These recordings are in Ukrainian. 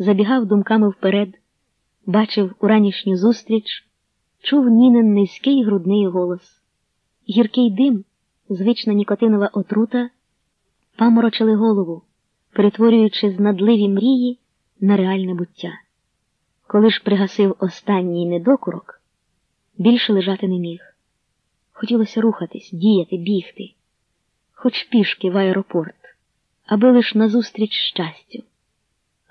забігав думками вперед, бачив уранішню зустріч, чув Нінин низький грудний голос. Гіркий дим, звична нікотинова отрута, паморочили голову, перетворюючи знадливі мрії на реальне буття. Коли ж пригасив останній недокурок, більше лежати не міг. Хотілося рухатись, діяти, бігти, хоч пішки в аеропорт, аби лиш назустріч щастю.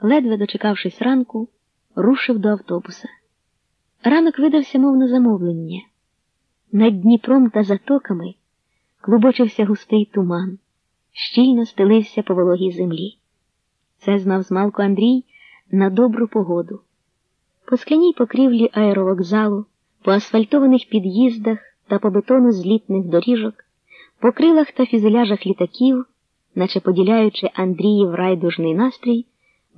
Ледве дочекавшись ранку, рушив до автобуса. Ранок видався, мов на замовлення. Над Дніпром та затоками клубочився густий туман, щільно стелився по вологій землі. Це знав змалку Андрій на добру погоду. По скляній покрівлі аеровокзалу, по асфальтованих під'їздах та по бетону злітних доріжок, по крилах та фюзеляжах літаків, наче поділяючи Андріїв райдужний настрій,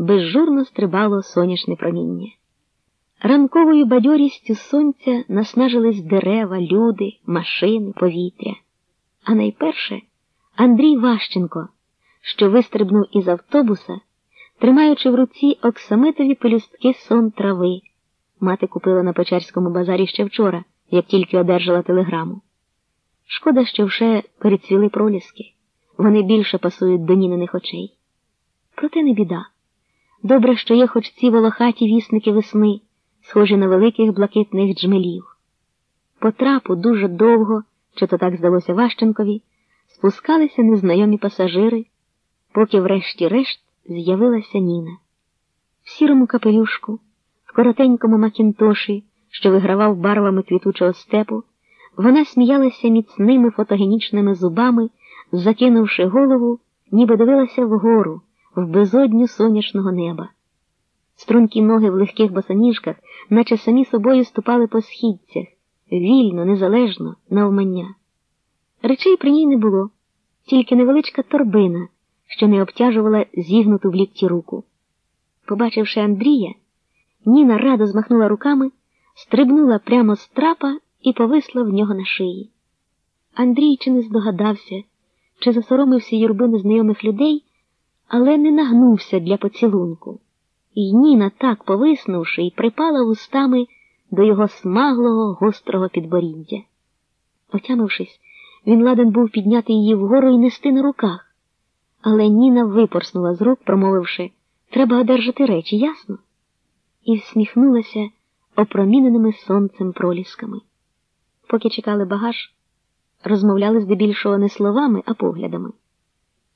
безжурно стрибало сонячне проміння. Ранковою бадьорістю сонця наснажились дерева, люди, машини, повітря. А найперше Андрій Ващенко, що вистрибнув із автобуса, тримаючи в руці оксамитові пелюстки сон трави. Мати купила на Печерському базарі ще вчора, як тільки одержала телеграму. Шкода, що вже перецвіли проліски. Вони більше пасують до ніниних очей. Проте не біда. Добре, що є хоч ці волохаті вісники весни, схожі на великих блакитних джмелів. По трапу дуже довго, чи то так здалося Ващенкові, спускалися незнайомі пасажири, поки врешті-решт з'явилася Ніна. В сірому капелюшку, в коротенькому макінтоші, що вигравав барвами квітучого степу, вона сміялася міцними фотогенічними зубами, закинувши голову, ніби дивилася вгору, в безодню сонячного неба. Стрункі ноги в легких босоніжках, наче самі собою ступали по східцях, вільно, незалежно, навмання. Речей при ній не було, тільки невеличка торбина, що не обтяжувала зігнуту в лікті руку. Побачивши Андрія, Ніна радо змахнула руками, стрибнула прямо з трапа і повисла в нього на шиї. Андрій чи не здогадався, чи засоромився юрби незнайомих людей, але не нагнувся для поцілунку. І Ніна, так повиснувши, і припала вустами до його смаглого гострого підборіддя. Отямившись, він ладен був підняти її вгору і нести на руках. Але Ніна випорснула з рук, промовивши треба одержати речі, ясно? І всміхнулася опроміненими сонцем пролісками. Поки чекали багаж, розмовляли здебільшого не словами, а поглядами.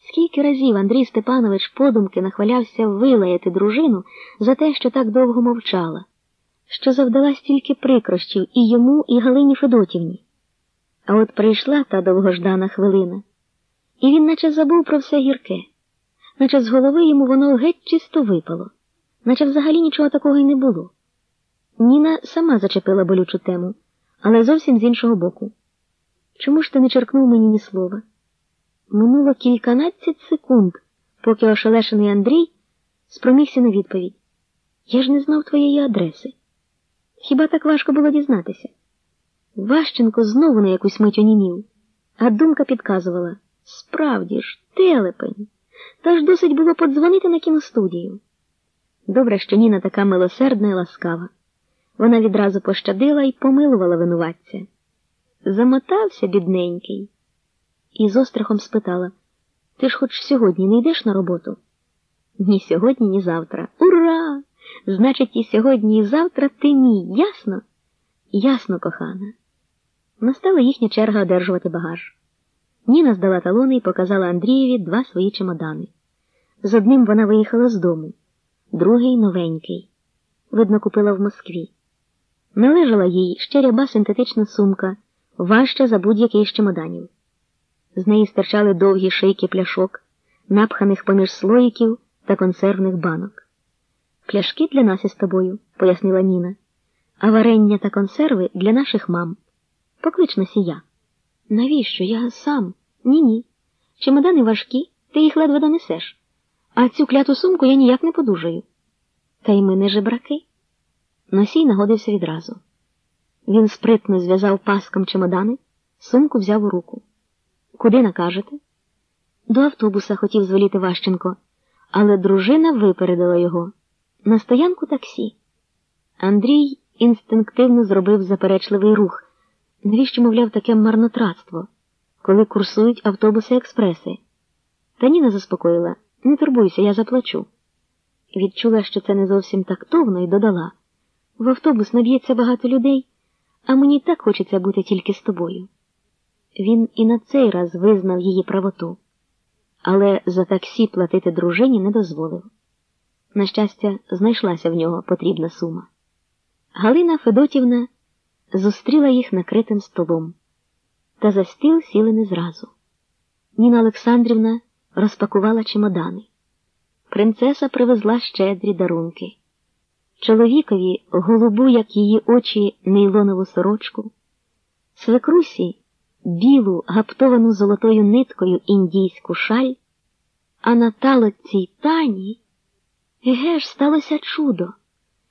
Скільки разів Андрій Степанович подумки нахвалявся вилаяти дружину за те, що так довго мовчала, що завдала стільки прикрощів і йому, і Галині Федотівні. А от прийшла та довгождана хвилина, і він наче забув про все гірке, наче з голови йому воно геть чисто випало, наче взагалі нічого такого й не було. Ніна сама зачепила болючу тему, але зовсім з іншого боку. Чому ж ти не черкнув мені ні слова? Минуло кільканадцять секунд, поки ошелешений Андрій спромігся на відповідь. Я ж не знав твоєї адреси. Хіба так важко було дізнатися? Ващенко знову на якусь мить онімів, а думка підказувала справді ж, телепень. Та ж досить було подзвонити на кіностудію. Добре, що Ніна така милосердна і ласкава. Вона відразу пощадила і помилувала винуватця. Замотався, бідненький, і з острахом спитала Ти ж хоч сьогодні не йдеш на роботу? Ні сьогодні, ні завтра. Ура! Значить, і сьогодні, і завтра ти мій, ясно? Ясно, кохана. Настала їхня черга одержувати багаж. Ніна здала талони і показала Андрієві два свої чемодани. З одним вона виїхала з дому, другий новенький. Видно, купила в Москві. Належала їй ще ряба синтетична сумка, важча за будь-який з чемоданів. З неї стирчали довгі шийки пляшок, напханих поміж слоїків та консервних банок. Пляшки для нас із тобою, пояснила Ніна, а варення та консерви для наших мам. Поклич носія. Навіщо? Я сам? Ні ні. Чемодани важкі, ти їх ледве донесеш. А цю кляту сумку я ніяк не подужаю. Та й ми не жебраки. Носій нагодився відразу. Він спритно зв'язав паском чемодани, сумку взяв у руку. Куди накажете? До автобуса хотів звеліти Ващенко, але дружина випередила його. на стоянку таксі. Андрій інстинктивно зробив заперечливий рух. Навіщо, мовляв, таке марнотратство, коли курсують автобуси експреси? Та Ніна заспокоїла не турбуйся, я заплачу. Відчула, що це не зовсім тактовно, і додала в автобус наб'ється багато людей, а мені так хочеться бути тільки з тобою. Він і на цей раз визнав її правоту, але за таксі платити дружині не дозволив. На щастя, знайшлася в нього потрібна сума. Галина Федотівна зустріла їх накритим столом, та за стіл сіли не зразу. Ніна Олександрівна розпакувала чемодани. Принцеса привезла щедрі дарунки. Чоловікові голубу, як її очі, нейлонову сорочку, свекрусі білу, гаптовану золотою ниткою індійську шаль, а на талоці тані, еге ж, сталося чудо.